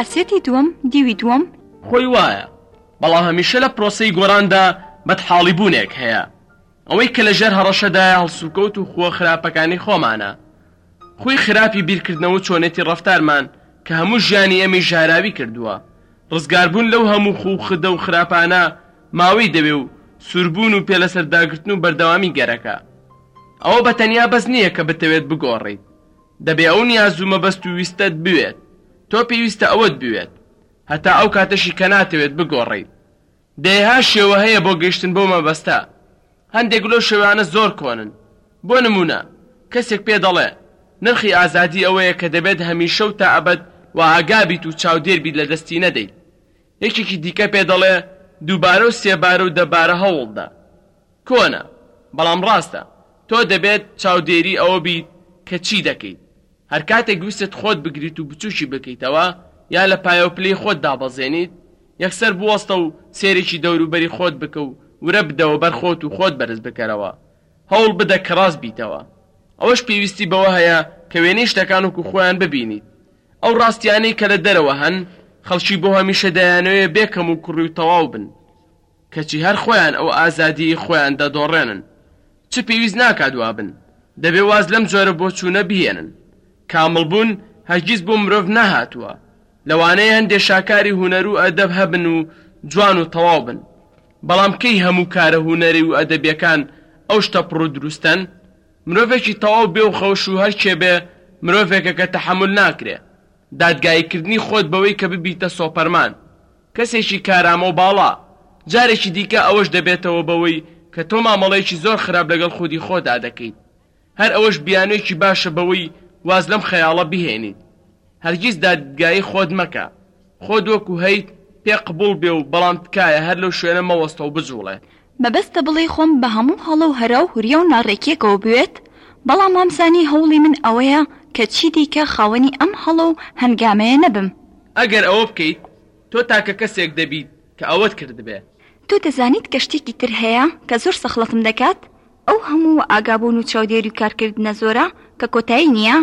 کاسێتی دووەم دیوی دووەم. خۆی وایە بەڵام هەمیشە لە پرۆسەی گۆراندا بەدحاڵی بوونێک هەیە ئەوەی کە لەژێر هەڕەشەدایە هەڵسوکەوت و خووە خراپەکانی خۆمانە خووی خراپی بیرکردنەوو چۆنێتی ڕەفتارمان کە هەموو ژیانی ئێمەی ژاراوی کردووە ڕزگاربوون لەو هەموو خوو خدە و خراپانە ماوەی دەوێ و سووربوون و پێلەسەرداگرتن و بەردەوامی گەرەکە ئەوە بەتەنیا بەس نییە کە بتەوێت بگۆڕیت دەبێ ئەو نیاز و مەبەست و ویستەت بوێت، تۆ پێویستە ئەوەت بوێت، هەتا ئەو کاتەشی کە ناتەوێت بگۆڕیت. دەیەها شێوە هەیە بۆ گەیشتن بەو مەبەستە، هەندێک لەو شێوانە زۆر کۆنن، بۆ نموونە، کەسێک پێ دەڵێ، نرخی ئازادی ئەوەیە کە دەبێت هەمیشە و تا ئەبەد وائاگا بیت و چاودێر بیت لە دەستی نەدەیت. یەکێکی دیکە پێ دەڵێ، دووبارە و سێبارە و دەبارە هەوڵدە. کۆنە، بەڵام ڕاستە. تۆ دەبێت چاودێری ئەوە بیت کە چی دەکەیت. هەر کاتێک ویستت خۆت بگریت و بچووکی بکەیتەوە، یا لە پایە و پلەی خۆت دابەزێنیت، یەکسەر بوەستە و سەیرێکی دەوروبەری خۆت بکە و ورە بدەوە بەر خۆت و خۆت بەرز بکەرەوە. هەوڵ بدە کە ڕاست بیتەوە. ئەوەش پێویستی بەوە هەیە کە وێنەی شتەکان وەکو خۆیان ببینیت. ئەو ڕاستییانەی کە لە دەرەوە هەن، خەڵکی بۆ هەمیشە دەیانەوێت بێ کەموکوڕی و تەواو بن. کەچی هەر خۆیان ئەو ئازادییەی خۆیان دەدۆڕێنن، چ پێویست ناکات وا بن، دەبێ واز لەم جۆرە بۆچوونە بهێنن. کامڵبوون هەرگیز بۆ مرۆڤ نەهاتووە، لەوانەیە هەندێ شاکاری هونەر و ئەدەب هەبن و جوان و تەواو بن، بەڵام کەی هەموو کارە هونەری و ئەدەبییەکان ئەو شتە پڕ و دروستەن؟ مرۆڤێکی تەواو بێ و خەوش و هەرکێ بێ، مرۆڤێکە کە تەحەمول ناکرێ، دادگاییکردنی خۆت بەوەی کە ببیتە سۆپەرمان، کەسێکی کارامە و باڵا، جارێکی دیکە ئەوەش دەبێتەوە بەوەی کە تۆ مامەڵەیەکی زۆر خراپ لەگەڵ خودی خۆتدا دەکەیت. هەر ئەوەش بیانووێکی باشە بەوەی واز لەم خەیاڵە بهێنیت. هەرگیز دادگایی خۆت مەکە. خۆت وەکو هەیت، پێ قبوڵ بێ و بەڵام تکایە هەر لەو شوێنە مەوەستە و بجوڵێ. مەبەستە بڵێی خۆم بە هەموو هەڵە و هەرا و هوریا و ناڕێکیەکەوە بوێت؟ بەڵام وامزانی هەوڵی من ئەوەیە کە چیدیکە خاوەنی ئەم هەڵە و هەنگامەیە نەبم. ئەگەر ئەوە بکەیت تۆ تاکە کەسێک دەبیت کە ئەوەت کردبێ. تۆ دەزانیت کە شتێکی تر هەیە کە زۆر سەخڵەتم دەکات؟ ئەو هەموو ئاگابوون و چاودێری و کارکردنە زۆرە کە کۆتایی نییە،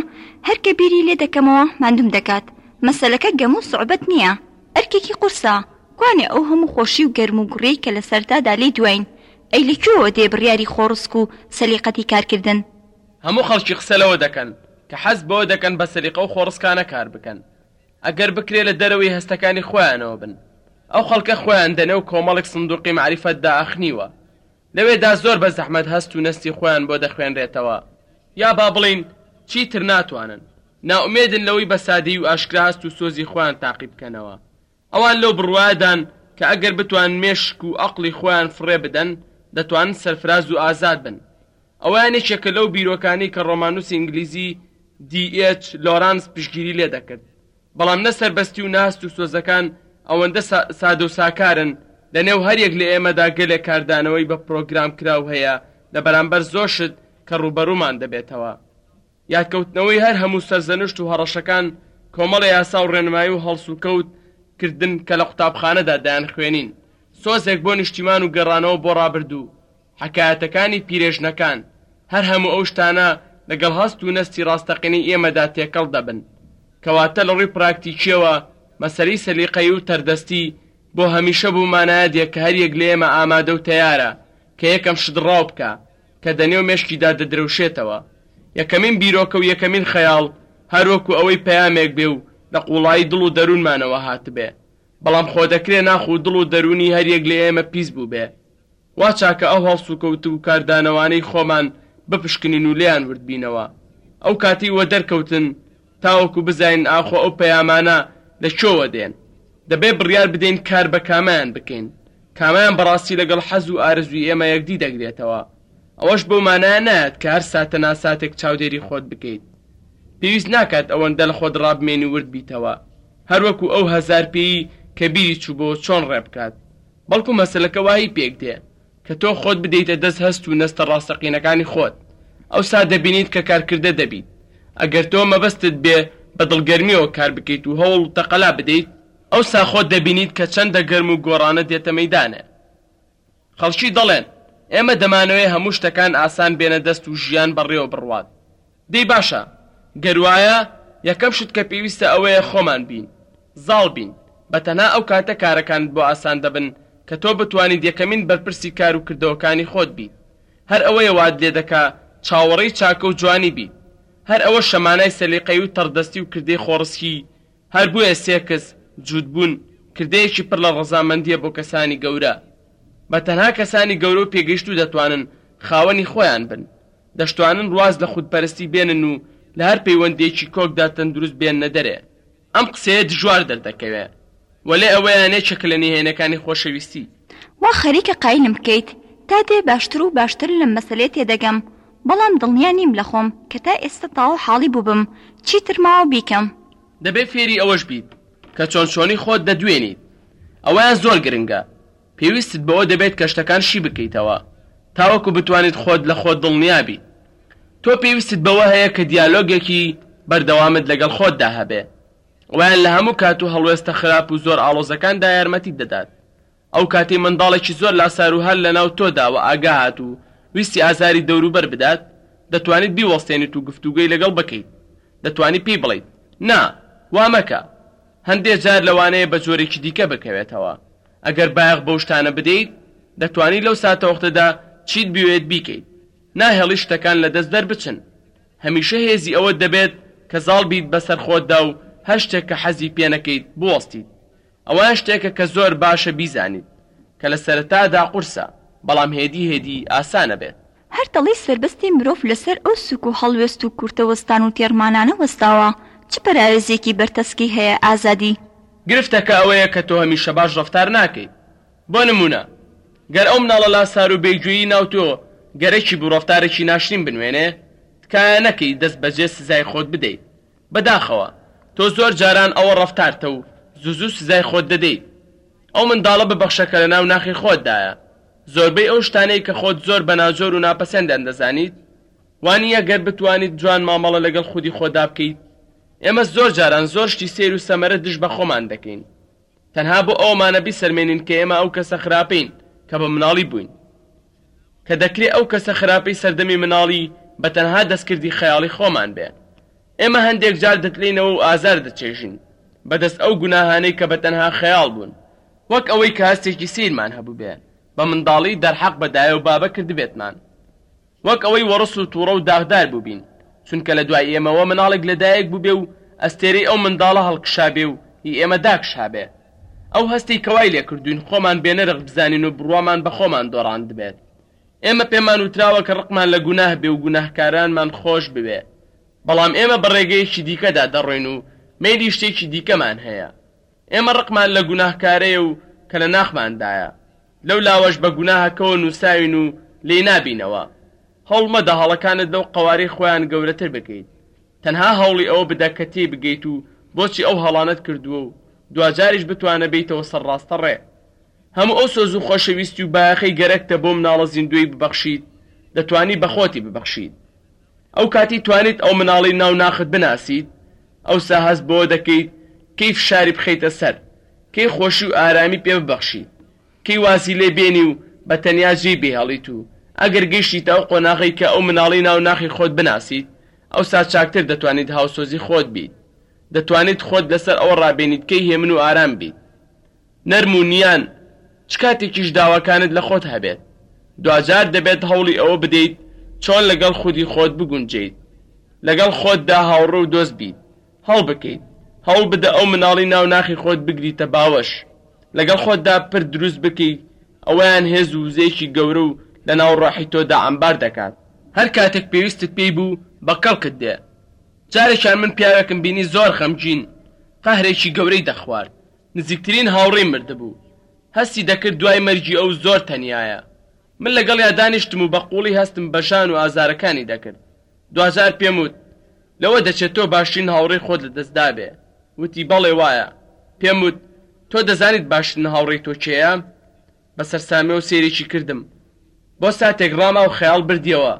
هەر کە بیری لێ دەکەمەوە ماندووم دەکات. مەسەلەکە گەمە و سوعبەت نییە، ئەرکێکی قورسە. کوانێ ئەو هەموو خۆشی و گەرم و گوڕیەی کە لە سەرەتادا لێی دوواین؟ ئەی لە کوێوە دێ بڕیاری خۆڕسک و سەلیقەتی کارکردن؟ هەموو خەڵکی قسە لەوە دەکەن کە حەز بەوە دەکەن بە سەلیقە و خۆڕسکانە کار بکەن، ئەگەر بکرێ لە دەرەوەی هەستەکانی خۆیانەوە بن. ئەو خەڵکە خۆیان دەنێو کۆمەڵێک سندووقی مەعریفەت دا ئەخنیوە، لەوێدا زۆر بە زەحمەت هەست و نەستی خۆیان بۆ دەخوێنرێتەوە، یا با بڵێین چیتر ناتوانن، نائومێدن لەوەی بە سادەیی و ئاشکرا هەست و سۆزی خۆیان تاقی بکەنەوە. ئەوان لەو بڕوایەدان کە ئەگەر بتوانن مێشک و ئەقڵی خۆیان فڕێ بدەن، دەتوانن سەرفراز و ئازاد بن. ئەوەیان یەکێکە لەو بیرۆکانەی کە ڕۆماننووسی ئینگلیزی دی ئێچ لۆرانس پشتگیری لێ دەکرد، بەڵام نە سەربەستی و نە هەست و سۆزەکان ئەوەندە سادە و ساکارن، لەنێو هەریەک لە ئێمەدا گەلێک کاردانەوەی بە پرۆگرامکراو هەیە لە بەرامبەر زۆر شت کە ڕووبەروومان دەبێتەوە. یادکەوتنەوەی هەر هەموو سەرزەنشت و هەڕەشەکان کۆمەڵێ یاسا و ڕێنمایی و هەڵسوکەوت کردن کە لە قوتابخانەدا دەیانخوێنین، سۆزێک بۆ نیشتیمان و گەڕانەوە بۆ ڕابردوو، حەکایەتەکانی پیرێژنەکان، هەر هەموو ئەو شتانە لەگەڵ هەست و نەستی ڕاستەقینەی ئێمەدا تێکەڵ دەبن. کەواتە لە ڕووی پراکتیکییەوە مەسەلەی سەلیقەیی و تەردەستی بۆ هەمیشە بوو مانایە دێ کە هەر یەک لە ئێمە ئامادە و تەیارە کە یەکەم شت ڕاو بکا کە دە نێو مێشکیدا دەدرەوشێتەوە. یەکەمین بیرۆکە و یەکەمین خەیاڵ هەر وەکوو ئەوەی پەیامێک بێ و لە قووڵایی دڵ و دەروونمانەوە هاتبێ. بەڵام خۆ دەکرێ ناخ و دڵ و دەروونی هەر یەک لە ئێمە پیس بووبێ. وا چاکە ئەو هەڵسوکەوت و کاردانەوانەی خۆمان بپشکنین و لێیان ورد بینەوە ئەو کاتەی وەدەر کەوتن تاوەکو بزانین ئاخۆ ئەو پەیامانە لە کوێوە دێن. دەبێ بڕیار بدەین کار بە کامەیان بکەین، کامەیان بەڕاستی لەگەڵ حەز و ئارەزووی ئێمە یەکدی دەگرێتەوە. ئەوەش بەو مانایە نایەت کە هەر ساتە ناساتێک چاودێری خۆت بکەیت. پێویست ناکات ئەوەندە لە خۆت ڕابمێنی ورد بیتەوە، هەر وەکو ئەو هەزار پێیی کە بیری چووبەوە چۆن ڕێ بکات. بەڵکو مەسەلەکە وایی پێکدێ کە تۆ خۆت بدەیتە دەست هەست و نەستە ڕاستەقینەکانی خۆت، ئەوسا دەبینیت کە کارکردە دەبیت. ئەگەر تۆ مەبەستت بێ بە دڵگەرمیەوە کار بکەیت و هەوڵ و تەقەلا بدەیت، ئەوسا خۆت دەبینیت کە چەندە گەرم و گۆڕانە دێتە مەیدانێ. خەڵکی دەڵێن، ئێمە دەمانەوێ هەموو شتەکان ئاسان بێنە دەست و ژیان بەڕێوە بڕوات. دەی باشە گەر وایە یەکەم شت کە پێویستە ئەوەیە خۆمان بین، زاڵ بین، بە تەنها ئەو کاتە کارەکانت بۆ ئاسان دەبن کە تۆ بتوانیت یەکەمین بەرپرسی کار و کردەوەکانی خۆت بیت، هەر ئەوەیە وات لێ دەکا چاوەڕێی چاکە و جوانی بیت، هەر ئەوەشە مانای سەلیقەیی و تەڕدەستی و کردەی خۆڕسکی، هەر بۆیە سێکس، جووتبوون، کردەیەکی پڕ لە ڕەزامەندییە بۆ کەسانی گەورە. بە تەنها کەسانی گەورە و پێگەیشتوو دەتوانن خاوەنی خۆیان بن. دەشتوانن ڕواز لە خودپەرستی بێنن و لە هەر پەیوەندیەکی کۆکدا تەندروست بێننە دەرێ. ئەم قسەیە دژوار دەردەکەوێ، وەلێ ئەوەیان یە چەکە لە نهێنەکانی خۆشەویستی. وا خەریکە قایلم بکەیت تا دێ باشتر و باشتر لەم مەسەلەیە تێدەگەم، بەڵام دڵنیا نیم لە خۆم کە تا ئێستا تەواو حاڵی بووبم چیتر ماوە بیکەم. دەبێ فێری ئەوەش بیت کە چۆن چۆنی خۆت دەدوێنیت. ئەوەیان زۆر گرنگە. پێویستت بەوە دەبێت کە شتەکان شی بکەیتەوە تاوەکو بتوانیت خۆت لە خۆت دڵنیا بیت. تۆ پێویستت بەوە هەیە کە دیالۆگێکی بەردەوامت لەگەڵ خۆتدا هەبێ. وایان لە هەموو کات و هەڵوێستە خراپ و زۆر ئاڵۆزەکاندا یارمەتیت دەدات. ئەو کاتەی منداڵێکی زۆر لاسار و هەر لەناو تۆدا وەئاگا هات و ویستی ئازاری دەوروبەر بدات، دەتوانیت بیوەستێنیت و گفتوگۆی لەگەڵ بکەیت. دەتوانی پێی بڵێیت، نا، وا مەکە. هەندێ جار لەوانەیە بە جۆرێکی دیکە بکەوێتەوە. ئەگەر بایەخ بەو شتانە بدەیت، دەتوانیت لەو ساتەوەختەدا چیت بوێت بیکەیت. ناهێڵیت شتەکان لە دەست دەربچن. هەمیشە هێزی ئەوەت دەبێت کە زاڵ بیت بەسەر خۆتدا و هەر شتێک کە حەزی پێ نەکەیت بوەستیت. ئەوە شتێکە کە زۆر باشە بیزانیت، کە لە سەرەتادا قورسە، بەڵام هێدی هێدی ئاسانە بێت. هەر دەڵێی سەربەستی مرۆڤ لەسەر ئەو سوک و هەڵوێست و کورتە وەستان و تێڕمانانە وەستاوە، چ پەراوێزیەکی بەرتەسکی هەیە ئازادی؟ گرفتەکە ئەوەیە کە تۆ هەمیشە باش ڕەفتار ناکەیت، بۆ نمونە گەر ئەو مناڵە لاسار و بێ گوێی ناو تۆ گەرەکی بوو ڕەفتارەکی ناشرین بنوێنێ تکایە نەکەی دەست بەجێ سزای خۆت بدەیت بەداخەوە تۆ زۆر جاران ئەوە ڕەفتارتە و زوزو سزای خۆت دەدەیت ئەو منداڵە ببەخشە کە لەناو ناخی خۆتدایە زۆربەی ئەو شتانەی کە خۆت زۆر بە ناجۆر و ناپەسەندیان دەزانیت، وا نییە گەر بتوانیت جوان مامەڵە لەگەڵ خودی خۆتدا بکەیت. ئێمە زۆر جاران زۆر شتی سەیر و سەمەرە دژ بە خۆمان دەکەین، تەنها بۆ ئەوەمانە بیسەلمێنین کە ئێمە ئەو کەسە خراپەین کە بە مناڵی بووین. کە دەکرێ ئەو کەسە خراپەی سەردەمی مناڵی بە تەنها دەستکردی خەیاڵی خۆمان بێ. ئێمە هەندێک جار دەتلێینەوە و ئازار دەچێژین بەدەست ئەو گوناهانەی کە بە تەنها خەیاڵ بوون وەک ئەوەی کە هەستێکی سەیرمان هەبووبێ بە منداڵی دەرحەق بە دایە و بابە کردبێتمان وەک ئەوەی وەڕس و تووڕە و داغدار بووبین چونکە لە دوای ئێمەوە مناڵێک لە دایک بووبێ و ئەستێرەی ئەو منداڵە هەڵکشابێ و هی ئێمە داکشابێ ئەو هەستەی کە وای لێ کردووین خۆمان بێ نرخ بزانین و بڕوامان بە خۆمان دۆڕاندبێت ئێمە پێمان وتراوە کە ڕقمان لە گوناه بێ و گوناهکارانمان خۆش بوێ بەڵام ئێمە بە ڕێگەیەکی دیکەدا دەڕۆین و مەیلی شتێکی دیکەمان هەیە ئێمە ڕقمان لە گوناهکارەیە و کە لە ناخماندایە، لەو لاوەش بە گوناهەکەوە نووساوین و لێی نابینەوە. هەوڵ مەدە هەڵەکانت لەو قەوارەی خۆیان گەورەتر بکەیت، تەنها هەوڵی ئەوە بدە کە تێیبگەیت و بۆچی ئەو هەڵانەت کردووە و دواجاریش بتوانە بێیتەوە سەر ڕاستە ڕێ. هەموو ئەو سۆز و خۆشەویستی و بایەخەی گەرەکتە بۆ مناڵە زیندووەی ببەخشیت، دەتوانی بە خۆتی ببەخشیت. ئەو کاتی توانیت ئەو مناڵەی ناو ناخت بناسیت ئەوسا هەست بەوە دەکەیت کەی فشاری بخەیتە سەر کەی خۆشی و ئارامی پێ ببەخشیت کەی وازی لێ بێنی و بە تەنیا جێی بهێڵیت و ئەگەر گەیشتیتە ئەو قۆناغەی کە ئەو مناڵەی ناو ناخی خۆت بناسیت ئەوسا چاکتر دەتوانیت هاوسۆزی خۆت بیت دەتوانیت خۆت لەسەر ئەوە ڕابێنیت کەی هێمن و ئارام بیت نەرم و نیان، چ کاتێکیش داواکانت لە خۆت هەبێت، دواجار دەبێت هەوڵی ئەوە بدەیت چۆن لەگەڵ خودی خۆت بگونجێیت، لەگەڵ خۆتدا هاوڕێ و دۆست بیت، هەڵبکەیت، هەوڵ بدە ئەو مناڵی ناو ناخی خۆت بگریتە باوەش، لەگەڵ خۆتدا پرد دروست بکەیت، ئەوەیان هێز و وزەیەکی گەورە و لەناو ڕۆحی تۆدا عەمبار دەکات. هەر کاتێک پێویستت پێی بوو بە کەڵکت دێ. جارێکیان من پیاوێکم بینی زۆر غەمگین، قەهرێکی گەورەی دەخوارد. نزیکترین هاوڕێی مردبوو. هەستی دەکرد دوای مەرگی ئەو زۆر تەنیایە. من لەگەڵیا دانیشتم و بە قووڵی هەستم بە ژان و ئازارەکانی دەکرد. دواجار پێم وت، لەوە دەچێت تۆ باشترین هاوڕێی خۆت لەدەست دابێ. وتی، بەڵێ وایە. پێم وت، تۆ دەزانیت باشترین هاوڕێی تۆ کێیە؟ بە سەرسامیەوە سەیرێکی کردم بۆ ساتێک ڕاما و خەیاڵ بردیەوە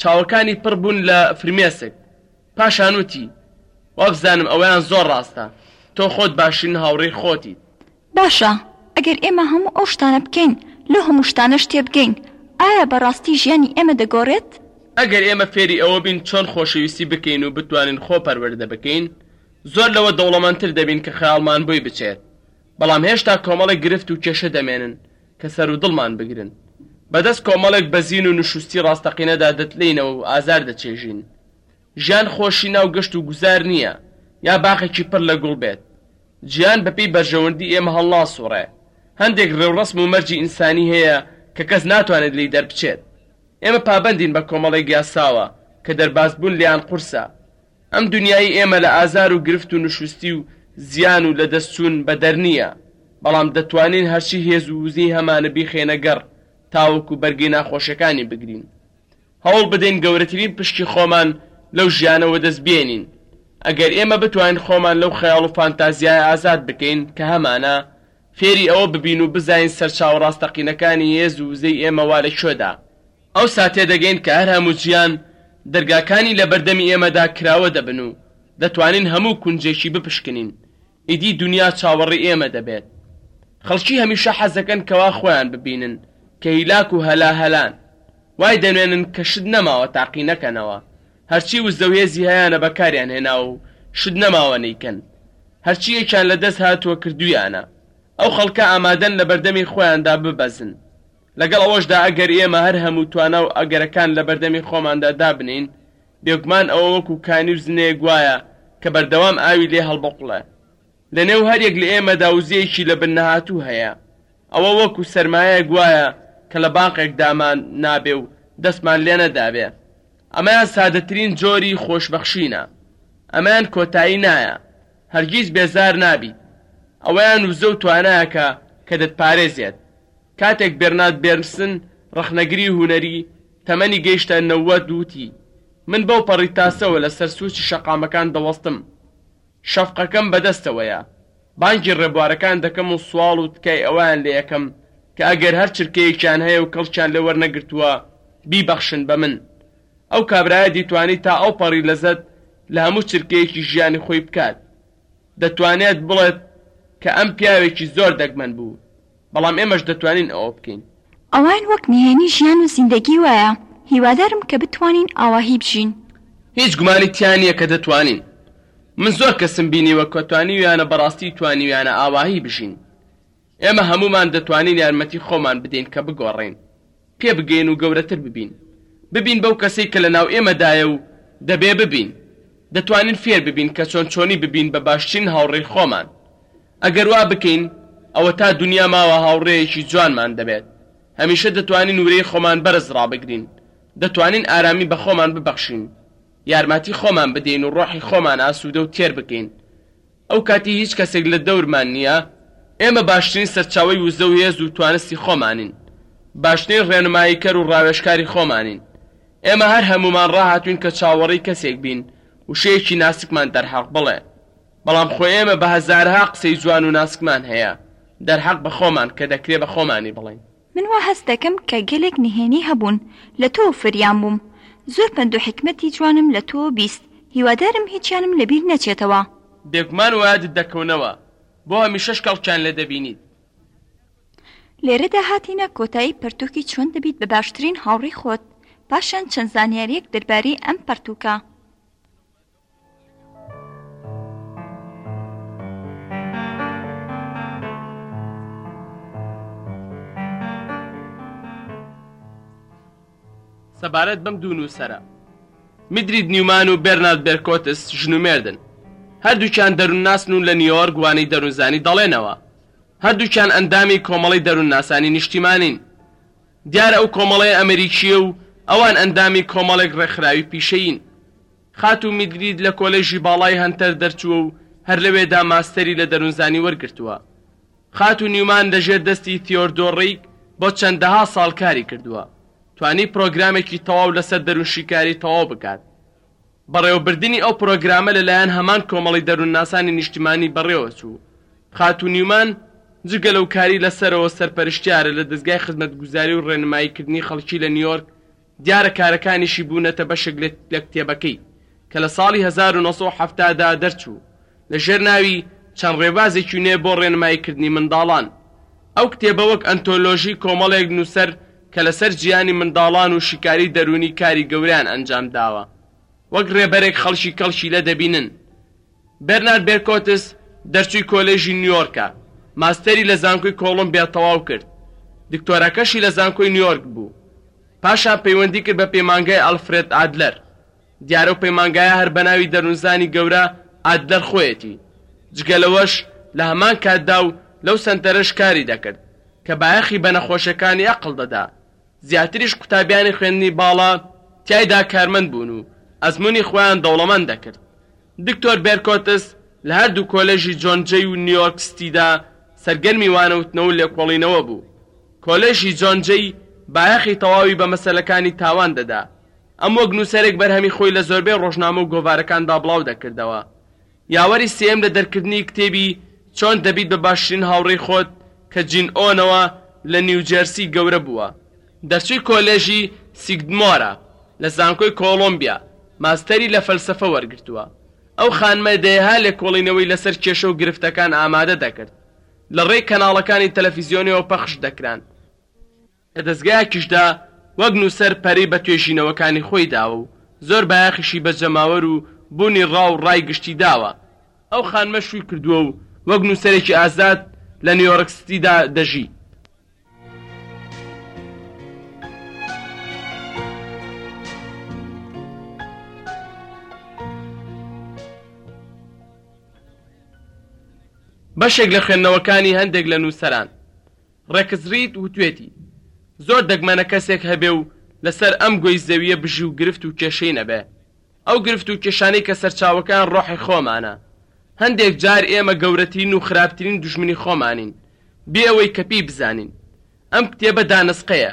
چاوەکانی پڕ بوون لە فرمێسک پاشان وتی وابزانم ئەوەیان زۆر ڕاستە تۆ خۆت باشترین هاوڕێی خۆتیت. باشە ئەگەر ئێمە هەموو ئەو شتانە بکەین لەو هەموو شتانەش تێبگەین ئایا بە ڕاستی ژیانی ئێمە دەگۆرێت؟ ئەگەر ئێمە فێری ئەوە بین چۆن خۆشەویستی بکەین و بتوانین خۆ پەروەردە بکەین زۆر لەوە دەوڵەمەندتر دەبین کە خەیاڵمان بۆی بچێت بەڵام هێشتا کۆمەڵێک گرفت و کێشە دەمێنن کە سەرودڵمان بگرن. بەدەست کۆمەڵێک بەزین و نوشوستی ڕاستەقینەدا دەتلێینەوە و ئازار دەچێژین. ژیان خۆشی ناو گەشت و گوزار نییە، یا باخێکی پڕ لە گوڵ بێت. جیهان بەپێی بەرژەوەندی ئێمە هەڵناسووڕێ. هەندێک ڕێوڕەسم و مەرجی ئینسانی هەیە کە کەس ناتوانێت لێی دەربچێت. ئێمە پابەندین بە کۆمەڵێک یاساوە کە دەربازبوون لێیان قورسە. ئەم دونیای ئێمە لە ئازار و گرفت و نوشوستی و زیان و لەدەست چوون بە دەر نییە، بەڵام دەتوانین هەرچی هێز و وزەی هەمانە بیخەینە گەڕ تاوەکو بەرگەی ناخۆشیەکانی بگرین. هەوڵ بدەین گەورەترین پشکی خۆمان لەو ژیانە وەدەست بێنین. ئەگەر ئێمە بتوانین خۆمان لەو خەیاڵ و فانتازیایە ئازاد بکەین کە هەمانە، فێری ئەوە ببین و بزانین سەرچاوە ڕاستەقینەکانی هێز و وزەی ئێمە وا لە کوێدا. ئەوسا تێدەگەین کە هەر هەموو جیهان دەرگاکانی لە بەردەمی ئێمەدا کراوە دەبن و دەتوانین هەموو کونجێکی بپشکنین، ئیدی دونیا چاوەڕێی ئێمە دەبێت. خەڵکی هەمیشە حەزدەکەن کەوا خۆیان ببینن کە هیلاک و هەلاهەلان. وای دەنوێنن کە شت نەماوە تاقی نەکەنەوە. هەرچی وزەوهێزی هەیانە بەکاریان هێناوە و شت نەماوە نەیکەن. هەرچی یەکیان لەدەست هاتووە کردوویانە. ئەو خەڵکە ئامادەن لەبەردەمی خۆیاندا ببەزن. لەگەڵ ئەوەشدا ئەگەر ئێمە هەر هەموو توانا و ئەگەرەکان لە بەردەمی خۆماندا دابنێین، بێگومان ئەوە وەکو کانی و زنەیەک وایە کە بەردەوام ئاوی لێ هەڵبقڵێ. لە نێو هەر یەک لە ئێمەدا وزەیەکی لە بن نەهاتوو هەیە. ئەوە وەکو سەرمایەک وایە کە لە بانقێک دامان نابێ و دەستمان لێ نەدابێ. ئەمەیان سادەترین جۆری خۆشبەخشینە. ئەمەیان کۆتایی نایە. هەرگیز بێزار نابیت. ئەوەیان وزە و توانایەکە کە دەتپارێزێت. کاتێک بێرنارد بێرنسن، ڕەخنەگری هونەری، تەمەنی گەیشتە نەوەد، وتی، من بەو پەڕی تاسەوە لەسەر سووچی شەقامەکان دەوەستم. شەفقەکەم بەدەستەوەیە. بانگی ڕێبوارەکان دەکەم و سواڵ و تکای ئەویان لێ ئەکەم کە ئەگەر هەر چرکەیەکیان هەیە و کەڵکیان لێ وەرنەگرتووە، بیبەخشن بە من. ئەو کابرایە دیتوانی تا ئەو پەڕی لەزەت لە هەموو چرکەیەکی ژیانی خۆی بکات، دەتوانێت بڵێت کە ئەم پیاوێکی زۆر دەگمەن بوو، بەڵام ئێمەش دەتوانین ئەوە بکەین. ئەوان وەک نهێنی ژیان و زیندەگی وایە، هیوادارم کە بتوانین ئاواهی بژین. هیچ گومانی تیا نییە کە دەتوانین، من زۆر کەسم بینیوە کە توانیویانە بەڕاستی توانیویانە ئاواهی بژین، ئێمە هەموومان دەتوانین یارمەتی خۆمان بدەین کە بگۆڕین، پێبگەین و گەورەتر ببین، ببین بەو کەسەی کە لەناو ئێمەدایە و دەبێ ببین. دەتوانین فێر ببین کە چۆن چۆنی ببین بە باشترین هاوڕێی خۆمان. ئەگەر وا بکەین، ئەوەتا دونیا ماوە هاوڕێیەکی جوانمان دەبێت. هەمیشە دەتوانین ورەی خۆمان بەرز ڕابگرین. دەتوانین ئارامی بە خۆمان ببەخشین، یارماتی خۆمان بدەین و ڕۆحی خۆمان ئاسوودە و تێر بکەین. ئەو کاتی هیچ کەسێک لە دەورمان نییە، ئێمە باشترین سەرچاوەی وزە و هێز و توانستی خۆمانین، باشترین ڕێنماییکەر و ڕاوێژکاری خۆمانین. ئێمە هەر هەموومان ڕاهاتووین کە چاوەڕێی کەسێک بین وشەیەکی ناسکمان دەرحەق بڵێ، بەڵام خۆ ئێمە بە هەزارەها قسەی جوان و ناسکمان هەیە دەرحەق بە خۆمان کە دەکرێ بە خۆمانی بڵێین. من وا هەست دەکەم کە گەلێک نهێنی هەبوون لە تۆوە فریام بووم زۆر پەند و حیکمەتی جوانم لە تۆوە بیست هیوادارم هیچیانم لە بیر نەچێتەوە. بێگومان وەیادت دەکەونەوە بۆ هەمیشەش کەڵکیان لێ دەبینیت. لێرەدا هاتینە کۆتایی پەرتووکی چۆن دەبیت بە باشترین هاوڕێی خۆت پاشان چەند زانیاریەک دەربارەی ئەم پەڕتووکە. سەبارەت بەم دوو نووسرە میدرید نیومان و بەرنارد بەرکۆتس ژنومێردن هەردووچان دەروون ناسن و لە نیۆرگ وانەی دەروونزانی دەڵێنەوە هەردووچان ئەندامی کۆمەڵی دەروونناسانی نیشتیمانین دیارە ئەو کۆمەڵی ئەمریکیە و ئەوان ئەندامی کۆمەڵێک ڕێکخراوی پیشەین خاتوو میدرید لە کۆلێژی باڵای هەنتەر دەرچووە و هەر لەوێدا ماستەری لە دەروونزانی وەرگرتووە. خاتوو نیومان لەژێر دەستی تیۆردۆر ڕیک بۆ چەندەها ساڵ کاری کردووە. توانی پرۆگرامێکی تەواو لەسەر دەروونشیکاری تەواو بکات. بەڕێوەبردنی ئەو پرۆگرامە لەلایەن هەمان کۆمەڵەی دەروونناسانی نیشتیمانی بەڕێوە چوو. خاتوو نیومان جگە لەو کاری لەسەرەوە سەرپەرشتیارە لە دەزگای خزمەتگوزاری و ڕێنماییکردنی خەڵکی لە نیۆرک، دیارە کارەکانیشی بوونەتە بەشێک لە کتێبەکەی کە لە ساڵی هەزار و نۆ سەد و حەفتا دا دەرچوو لە ژێر ناوی چەند ڕێبازێکی نوێ بۆ ڕێنماییکردنی منداڵان. ئەو کتێبە وەک ئەنتۆلۆژی کۆمەڵێک نووسەر کە لەسەر جیانی منداڵان و شیکاری دەروونی کاری گەورەیان ئەنجام داوە، وەک ڕێبەرێک خەڵکی کەڵکی لە دەبینن، بێرنارد بێرکۆتس دەرچووی کۆلێژی نیویۆرکە، ماستەری لە زانکۆی کۆڵۆمبیا تەواو کرد، دکتۆراکەشی لە زانکۆی نیویۆرک بوو. پاشان پەیوەندی کرد بە پەیمانگای ئەلفرێد ئادلەر. دیارە و پەیمانگایە هەر بەناوی دەروونزانی گەورە ئادلەر خۆیەتی. جگە لەوەش لە هەمان کاتدا و لەو سەنتەرەش کاری دەکرد، کە بایەخی بە نەخۆشیەکانی ئەقڵ دەدا، زیاتریش قوتابیانی خوێندنی باڵا تیایدا کارمەند بوون و ئەزموونی خۆیان دەوڵەمەند دەکرد. دکتۆر بێرکۆتس لە هەردوو کۆلێژی جۆن جەی و نیویۆرک ستیدا سەرگەرمی وانەوتنەوە و لێکۆڵینەوە بوو. کۆلێژی جۆن جەی بایەخی تەواوی بە مەسەلەکانی تاوان دەدا. ئەم وەک نووسەرێک بەرهەمی خۆی لە زۆربەی ڕۆژنامە و گۆڤارەکاندا بڵاو دەکردەوە. یاوەری سێیەم لە دەرکردنی کتێبی چۆن دەبیت بە باشترین هاوڕێی خۆت کە جین ئۆنەوە لە نیوجێرسی گەورە بووە دەرچووی کۆلێژی سیگدمۆرە لە زانکۆی کۆڵۆمبیا ماستەری لە فەلسەفە وەرگرتووە ئەو خانمە دەیەها لێکۆڵینەوەی لەسەر کێشە و گرفتەکان ئامادە دەکرد لە ڕێی کەناڵەکانی تەلەفیزیۆنیەوە پەخش دەکران لە دەزگایەکیشدا وەک نووسەر پەرەی بە توێژینەوەکانی خۆی داوە و زۆر بایەخیشی بە جەماوەر و بوونی ڕا و ڕای گشتی داوە. ئەو خانمە شووی کردووە و وەک نووسەرێکی ئازاد لە نیۆڕک ستیدا دەژی. بەشێک لە خوێندنەوەکانی هەندێک لە نووسەران ڕێکس ڕید وتوێتی، زۆر دەگمەنە کەسێک هەبێ و لەسەر ئەم گۆی زەوییە بژی و گرفت و کێشەی نەبێ. ئەو گرفت و کێشانەی کە سەرچاوەکەیان ڕۆحی خۆمانە. هەندێک جار ئێمە گەورەترین و خراپترین دوژمنی خۆمانین، بێ ئەوەی کە پێی بزانین. ئەم کتێبە دانسقەیە.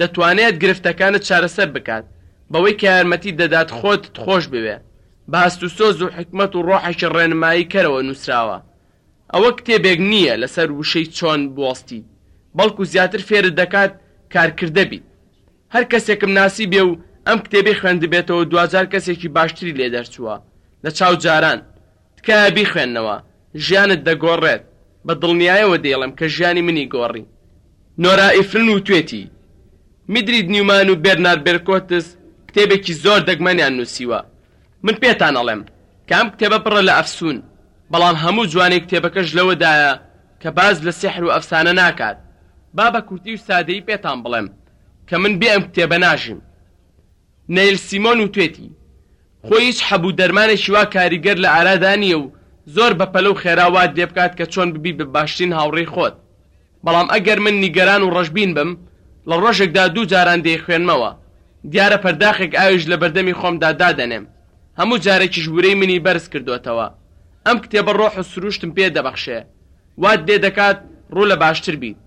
دەتوانێت گرفتەکانت چارەسەر بکات، بەوەی کە یارمەتیت دەدات خۆتت خۆش بوێ. بە هەست و سۆز و حیکمەت و ڕۆحێکی ڕێنمایی کەرەوە نووسراوە. ئەوە کتێبێک نییە لەسەر وشەی چۆن بوەستیت، بەڵکو زیاتر فێرت دەکات کارکردە بیت. هەر کەسێکم ناسیبێ و ئەم کتێبەی خوێندبێتەوە دواجار کەسێکی باشتری لێ دەرچووە لە چاو جاران. تکایە بیخوێنەوە، ژیانت دەگۆڕێت. بە دڵنیایەوە دەیڵێم کە ژیانی منی گۆڕی. نۆرا ئیفرن وتوێتی، میدرید نیومان و بێرنار بێرکۆتس کتێبێکی زۆر دەگمەنیان نووسیوە، من پێتان ئەڵێم کە ئەم کتێبە پڕە لە ئەفسوون، بەڵام هەموو جوانی کتێبەکەش لەوەدایە کە باس لە سیحر و ئەفسانە ناکات. با بە کورتی و سادەیی پێتان بڵێم کە من بێ ئەم کتێبە ناژیم. نەیل سیمۆن وتێتی، خۆی هیچ حەب و دەرمانێکی وا کاریگەر لە ئارادا نییە و زۆر بە پەلە و خێرا وات لێ بکات کە چۆن ببیت بە باشترین هاوڕێی خۆت. بەڵام ئەگەر من نیگەران و ڕەشبین بم، لە ڕۆژێکدا دوو جاران دەیخوێنمەوە. دیارە پەرداخێک ئاویش لە بەردەمی خۆمدا دادەنێم. هەموو جارێکیش ورەی منی بەرز کردۆتەوە. ئەم کتێبە ڕۆح و سرووشتم پێ دەبەخشێ. وات لێ دەکات ڕوو لە باشتر بیت.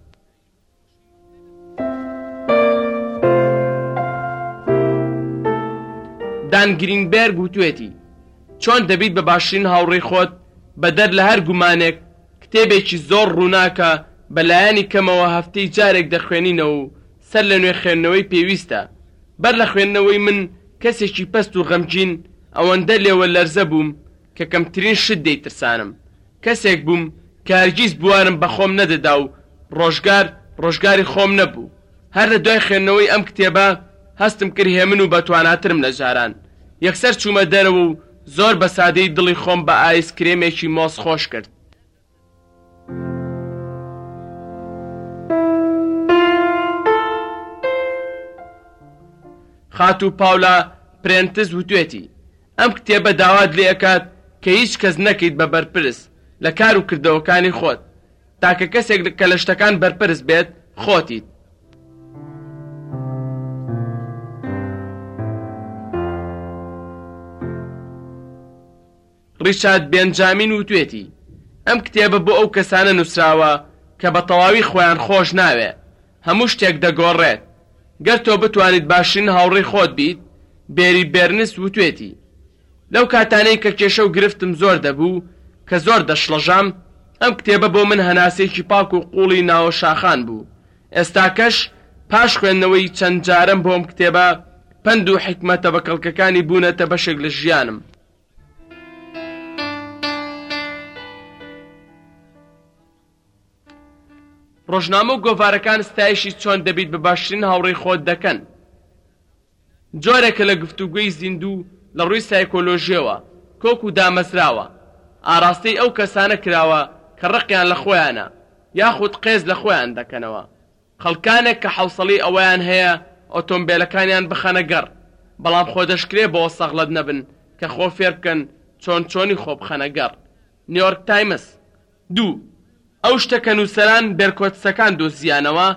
دان گرینبێرگ وتوێتی، چۆن دەبیت بە باشترین هاوڕێی خۆت بەدەر لە هەر گومانێک، کتێبێکی زۆر ڕووناکە، بە لایەنی کەمەوە هەفتەی جارێک دەخوێنینەوە و سەر لە نوێ خوێندنەوەی پێویستە. بەر لە خوێندنەوەی من کەسێکی پەست و غەمگین، ئەوەندە لێوە لەرزە بووم کە کەمترین شت دەیترسانم. کەسێک بووم کە هەرگیز بوارم بە خۆم نەدەدا و ڕۆژگار ڕۆژگاری خۆم نەبوو. هەر لە دوای خوێندنەوەی ئەم کتێبە هەستم کرد هێمن و بەتواناترم لە جاران. یەکسەر چوومە دەرەوە و زۆر بە سادەیی دڵی خۆم بە ئایس کرێمێکی مۆز خۆش کرد. خاتوو پاولا پرێنتز وتوێتی، ئەم کتێبە داوات لێ ئەکات کە هیچ کەس نەکەیت بە بەرپرس لە کار و کردەوەکانی خۆت. تاکە کەسێک کە لە شتەکان بەرپرس بێت خۆتیت. ڕیچارد بێنجامین وتوێتی ئەم کتێبە بۆ ئەو کەسانە نووسراوە کە بە تەواوی خۆیان خۆش ناوێ هەموو شتێک دەگۆڕێت. گەر تۆ بتوانیت باشترین هاوڕێی خۆت بیت، بێری بێرنس وتوێتی. لەو کاتانەی کە کێشە و گرفتم زۆر دەبوو، کە زۆر دەشڵەژام، ئەم کتێبە بۆ من هەناسەیەکی پاک و قووڵی ناوە شاخان بوو. ئێستاکەش پاش خوێندنەوەی چەند جارم بۆ ئەم کتێبە، پەند و حیکمەتە بەکەڵکەکانی بوونەتە بەشێک لە ژیانم. ڕۆژنامە و گۆڤارەکان ستایشی چۆن دەبیت بە باشترین هاوڕێی خۆت دەکەن جۆرێکە لە گفتوگۆی زیندوو لە ڕووی سایکۆلۆژیەوە کۆک و دامەزراوە، ئاراستەی ئەو کەسانە کراوە کە ڕقیان لە خۆیانە یاخود قێز لە خۆیان دەکەنەوە، خەڵکانێک کە حەوسەڵی ئەوەیان هەیە ئۆتۆمبێلەکانیان بخەنە گەڕ، بەڵام خۆ دەشکرێ بەوە سەغڵەت نەبن کە خۆ فێربکەن چۆن چۆنی خۆ بخەنە گەڕ. نیۆرک تایمز، دوو، ئەو شتە کە نووسەران بێرکۆتسەکان دۆزییانەوە،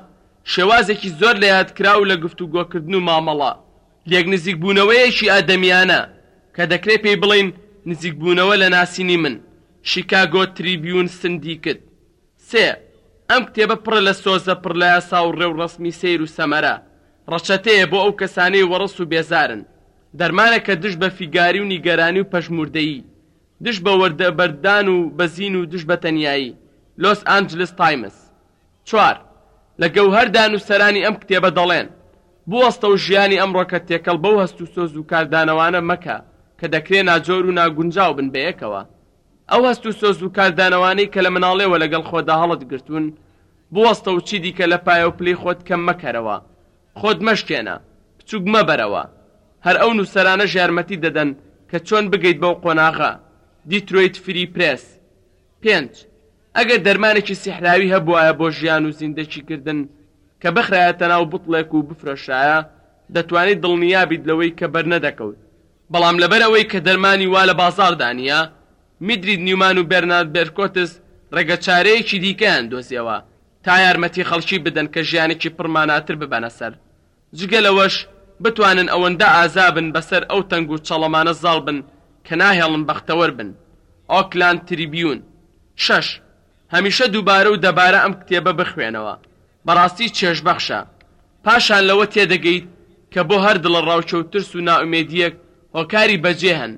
شێوازێکی زۆر لە یادکراو لە گفتوگۆکردن و مامەڵە، لێک نزیکبوونەوەیەکی ئادەمییانە، کە دەکرێ پێی بڵێین نزیکبوونەوە لە ناسینی من. شیکاگۆ تریبیون سندیکت. سێ، ئەم کتێبە پڕە لە سۆزە، پڕ لە یاسا و ڕێوڕەسمی سەیر و سەمەرە. ڕەچەتەیە بۆ ئەو کەسانەی وەڕس و بێزارن. دەرمانێکە دژ بە فیگاری و نیگەرانی و پەژموردەیی. دژ بە وەدەبەردان و بەزین و دژ بە تەنیایی، لۆس ئانجلس تایمز، چوار لە گەوهەردا نووسەرانی ئەم کتێبە دەڵێن، بوەستە و ژیانی ئەمڕۆکەت تێکەڵ بەو هەست و سۆز و کاردانەوانە مەکە کە دەکرێ ناجۆر و ناگونجاو بن بەیەکەوە. ئەو هەست و سۆز و کاردانەوانەی کە لە مناڵێوە لەگەڵ خۆدا هەڵت گرتوون بوەستە و چیدیکە لە پایە و پلەی خۆت کەم مەکەرەوە. خۆت مەشکێنە، بچووک مەبەرەوە. هەر ئەو نووسەرانەش یارمەتیت دەدەن کە چۆن بگەیت بەو قۆناغە. دیترۆیت فری پرێس. پێنج. ئەگەر دەرمانێکی سیحراوی هەبووایە بۆ ژیان و زیندەکیکردن، کە بخرایەتە ناو بوتڵێک و بفرۆشرایە، دەتوانیت دڵنیا بیت لەوەی کە بەرنەدەکەوت. بەڵام لەبەر ئەوەی کە دەرمانی وا لە بازاڕدا نییە، میدرید نیومان و بێرنارد بێرکۆتس ڕێگەچارەیەکی دیکەیان دۆزیەوە، تا یارمەتی خەڵکی بدەن کە ژیانێکی پڕ ماناتر ببەنە سەر، جگە لەوەش بتوانن ئەوەندە ئازابن بەسەر ئەو تەنگ و چەڵەمانە زاڵ بن کە ناهێڵن بەختەوەر بن. ئۆکلاند تریبیون. شەش. هەمیشە دووبارە و دەبارە ئەم کتێبە بخوێنەوە، بەڕاستی چێژبەخشە. پاشان لەوە تێدەگەیت کە بۆ هەر دڵەڕاوکێ و ترس و نائومێدییەک هۆکاری بەجێ هەن.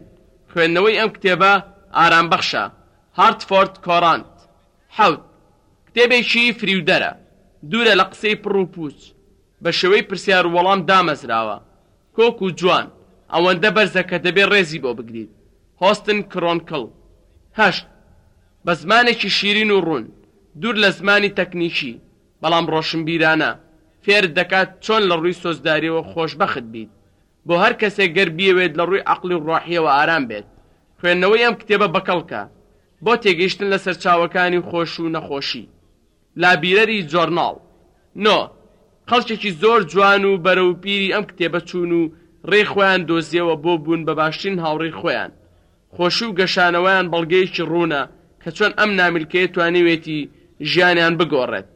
خوێندنەوەی ئەم کتێبە ئارامبەخشە. هارتفۆرد کۆرانت. حەوت، کتێبێکی فریودەرە، دوورە لە قسەی پڕ و پووچ، بە شێوەی پرسیار و وەڵام دامەزراوە، کۆک و جوان، ئەوەندە بەرزە کە دەبێ ڕێزی بۆ بگریت، هۆستن کرۆنکل. هەشت، بە زمانێکی شیرین و ڕوون، دوور لە زمانی تەکنیکی، بەڵام ڕۆشنبیرانە، فێرت دەکات چۆن لە ڕووی سۆزدارییەوە خۆشبەخت بیت، بۆ هەر کەسێک گەر بیەوێت لە ڕووی عەقڵی و ڕۆحییەوە ئارام بێت، خوێندنەوەی ئەم کتێبە بەکەڵکە بۆ تێگەیشتن لە سەرچاوەکانی خۆش و نەخۆشی. لابیرەری جۆرناڵ. نۆ، خەڵکێکی زۆر جوان و بەرەو بیری ئەم کتێبە چوون و ڕێی خۆیان دۆزیەوە بۆ بوون بە باشترین هاوڕێی خۆیان. خۆشی و گەشانەوەیان بەڵگەیەکی ڕوونە کە چۆن ئەم نامیلکەیە توانیوێتی ژیانیان بگۆڕێت،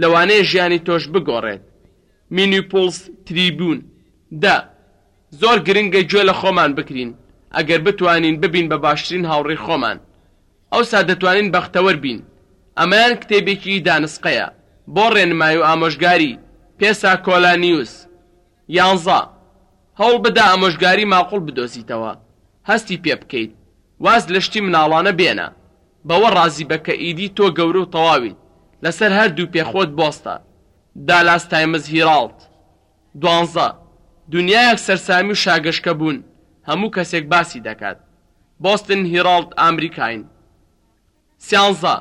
لەوانەیە ژیانی تۆش بگۆڕێت. مینیپوڵس تریبون. دە، زۆر گرنگە گوێ لە خۆمان بگرین، ئەگەر بتوانین ببین بە باشترین هاوڕێی خۆمان، ئەوسا دەتوانین بەختەوەر بین. ئەمەیان کتێبێکی دانسقەیە بۆ ڕێنمایی و ئامۆژگاری، پێساکۆلا نیوز. یانزە، هەوڵ بدە ئامۆژگاری ماقوڵ بدۆزیتەوە، هەستی پێ بکەیت. واز لە شتی مناڵانە بێنە. بەوە ڕازی بە کە ئیدی تۆ گەورە و تەواویت، لەسەر هەردوو پێ خۆت بۆستە. دالاس تایمز هیراڵد. دوانزە، دونیایەک سەرسامی و شاگەشکە بوون، هەموو کەسێک باسی دەکات. بۆستن هیڕاڵد ئامریکاین. سیانزە،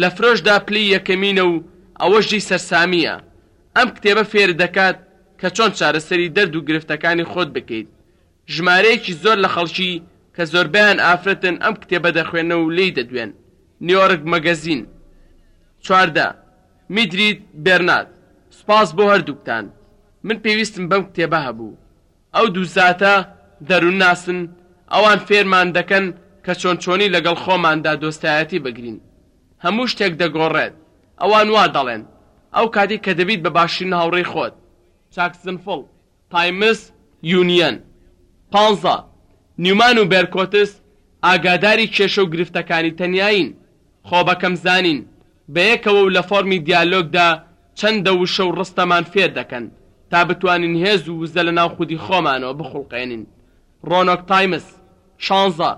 لە فرۆشدا پلەی یەکەمینە و ئەوەش جێی سەرسامییە. ئەم کتێبە فێرت دەکات کە چۆن چارەسەری دەرد و گرفتەکانی خۆت بکەیت. ژمارەیەکی زۆر لە خەڵکی کە زۆربەیان ئافرەتن ئەم کتێبە دەخوێننەوە و لێی دەدوێن. نیۆرک مەگەزین. چواردە، میدریت بێرنات، سوپاس بۆ هەردووکتان، من پێویستم بەم کتێبە هەبوو. ئەو دوو زاتە دەروونناسن، ئەوان فێرمان دەکەن کە چۆن چۆنی لەگەڵ خۆماندا دۆستایەتی بگرین. هەموو شتێک دەگۆڕێت، ئەوان وا دەڵێن، ئەو کاتەی کە دەبیت بە باشترین هاوڕێی خۆت. چاک زنفڵ، تایمز یونیەن، پانزە، نیومان و بێرکۆتس ئاگاداری کێشە و گرفتەکانی تەنیایین، خۆبەکەمزانین، بەیەکەوە و لە فۆرمی دیالۆگدا چەندە وشە و ڕستەمان فێر دەکەن تا بتوانین هێز و وزە لەناو خودی خۆمانەوە بخوڵقێنین. ڕۆنۆک تایمز، شانزە،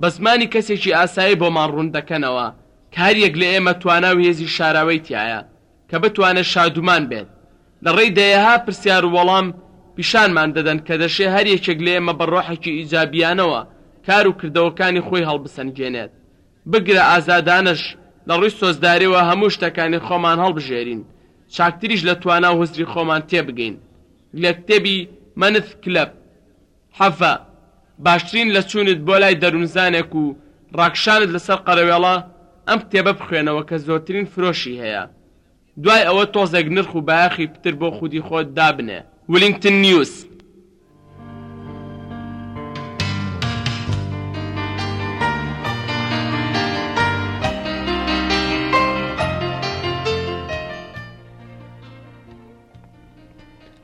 بە زمانی کەسێکی ئاسایی بۆمان ڕوون دەکەنەوە کە هەریەک لە ئێمە توانا و هێزی شاراوەی تیایە، کە بتوانێت شادومان بێت لە ڕێی دەیەها پرسیار و وەڵام پیشانمان دەدەن کە دەشێ هەر یەکێک لە ئێمە بە ڕۆحێکی ئیجابییانەوە کار و کردەوەکانی خۆی هەڵبسەنگێنێت بگرە ئازادانەش لە ڕووی سۆزدارییەوە هەموو شتەکانی خۆمان هەڵبژێرین چاکتریش لە توانا و هزری خۆمان تێبگەین لە کتێبی، Men's Club. حەڤە، باشترین لە چوونت بۆ لای دەروونزانێک و ڕاکشانت لەسەر قەرەوێڵە ئەم کتێبە بخوێنەوە کە زۆرترین فرۆشی هەیە دوای ئەوە تۆزێک نرخ و بایەخی پتر بۆ خودی خۆت دابنێ. ولینگتن نیوز.